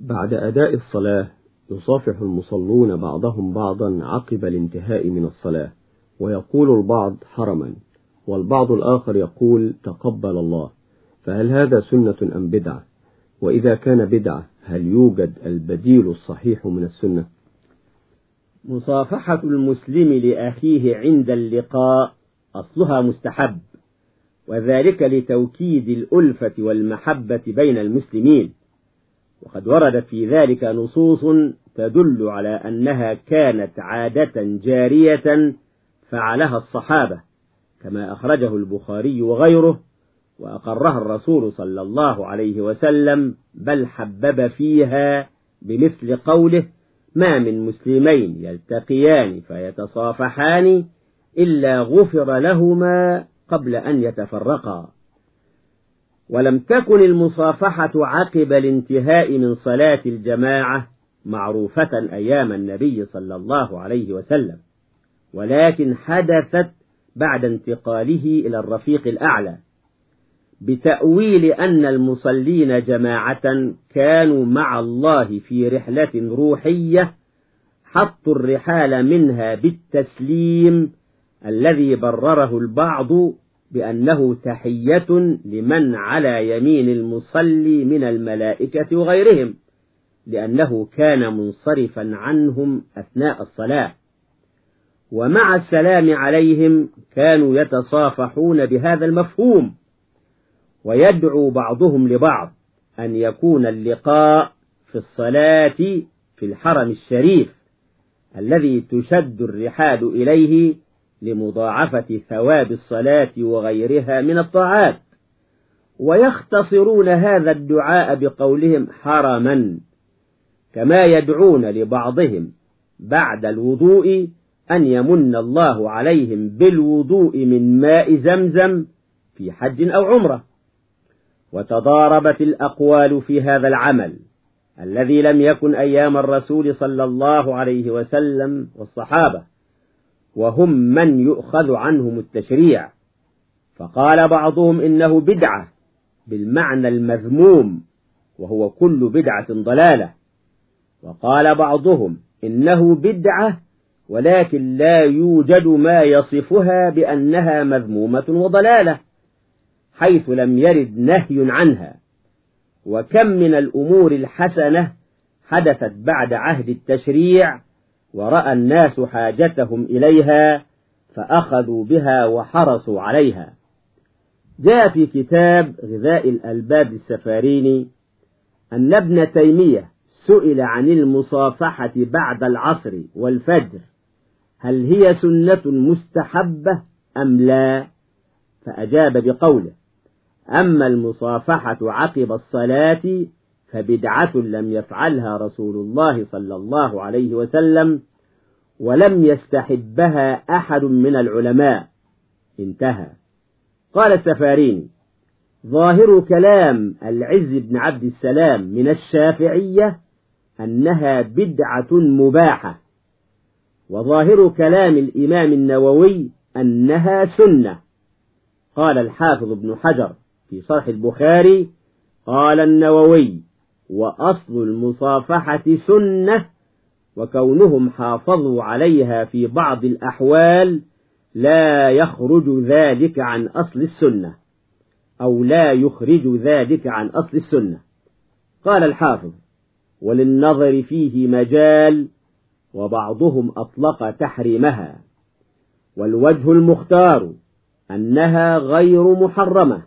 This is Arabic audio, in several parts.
بعد أداء الصلاة يصافح المصلون بعضهم بعضا عقب الانتهاء من الصلاة ويقول البعض حرما والبعض الآخر يقول تقبل الله. فهل هذا سنة أم بدعة؟ وإذا كان بدعة هل يوجد البديل الصحيح من السنة؟ مصافحة المسلم لأخيه عند اللقاء أصلها مستحب وذلك لتوكيد الألفة والمحبة بين المسلمين. وقد وردت في ذلك نصوص تدل على أنها كانت عادة جارية فعلها الصحابة كما أخرجه البخاري وغيره وأقرها الرسول صلى الله عليه وسلم بل حبب فيها بمثل قوله ما من مسلمين يلتقيان فيتصافحان إلا غفر لهما قبل أن يتفرقا. ولم تكن المصافحة عقب الانتهاء من صلاة الجماعة معروفة أيام النبي صلى الله عليه وسلم ولكن حدثت بعد انتقاله إلى الرفيق الأعلى بتأويل أن المصلين جماعة كانوا مع الله في رحلة روحية حطوا الرحال منها بالتسليم الذي برره البعض بأنه تحية لمن على يمين المصلي من الملائكة وغيرهم لأنه كان منصرفا عنهم أثناء الصلاة. ومع السلام عليهم كانوا يتصافحون بهذا المفهوم ويدعو بعضهم لبعض أن يكون اللقاء في الصلاة في الحرم الشريف الذي تشد الرحال إليه لمضاعفة ثواب الصلاة وغيرها من الطاعات. ويختصرون هذا الدعاء بقولهم حرما كما يدعون لبعضهم بعد الوضوء أن يمن الله عليهم بالوضوء من ماء زمزم في حج أو عمرة. وتضاربت الأقوال في هذا العمل الذي لم يكن أيام الرسول صلى الله عليه وسلم والصحابة. وهم من يؤخذ عنهم التشريع. فقال بعضهم إنه بدعة بالمعنى المذموم وهو كل بدعة ضلالة. وقال بعضهم إنه بدعة ولكن لا يوجد ما يصفها بأنها مذمومة وضلالة حيث لم يرد نهي عنها. وكم من الأمور الحسنة حدثت بعد عهد التشريع ورأى الناس حاجتهم إليها فأخذوا بها وحرصوا عليها. جاء في كتاب غذاء الألباب السفاريني أن ابن تيمية سئل عن المصافحة بعد العصر والفجر هل هي سنة مستحبة أم لا؟ فأجاب بقوله أما المصافحة عقب الصلاة فبدعة لم يفعلها رسول الله صلى الله عليه وسلم ولم يستحبها أحد من العلماء. انتهى. قال السفاريني ظاهر كلام العز بن عبد السلام من الشافعية أنها بدعة مباحة وظاهر كلام الإمام النووي أنها سنة. قال الحافظ ابن حجر في صرح البخاري قال النووي وأصل المصافحة سنة وكونهم حافظوا عليها في بعض الأحوال لا يخرج ذلك عن أصل السنة أو لا يخرج ذلك عن أصل السنة. قال الحافظ وللنظر فيه مجال وبعضهم أطلق تحريمها. والوجه المختار أنها غير محرمة.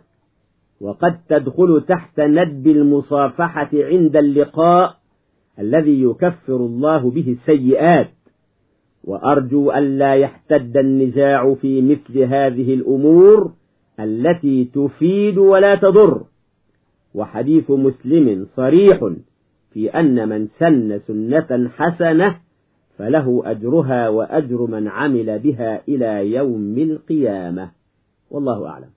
وقد تدخل تحت ندب المصافحة عند اللقاء الذي يكفر الله به السيئات. وأرجو أن لا يحتد النزاع في مثل هذه الأمور التي تفيد ولا تضر. وحديث مسلم صريح في أن من سن سنة حسنة فله أجرها وأجر من عمل بها إلى يوم القيامة. والله أعلم.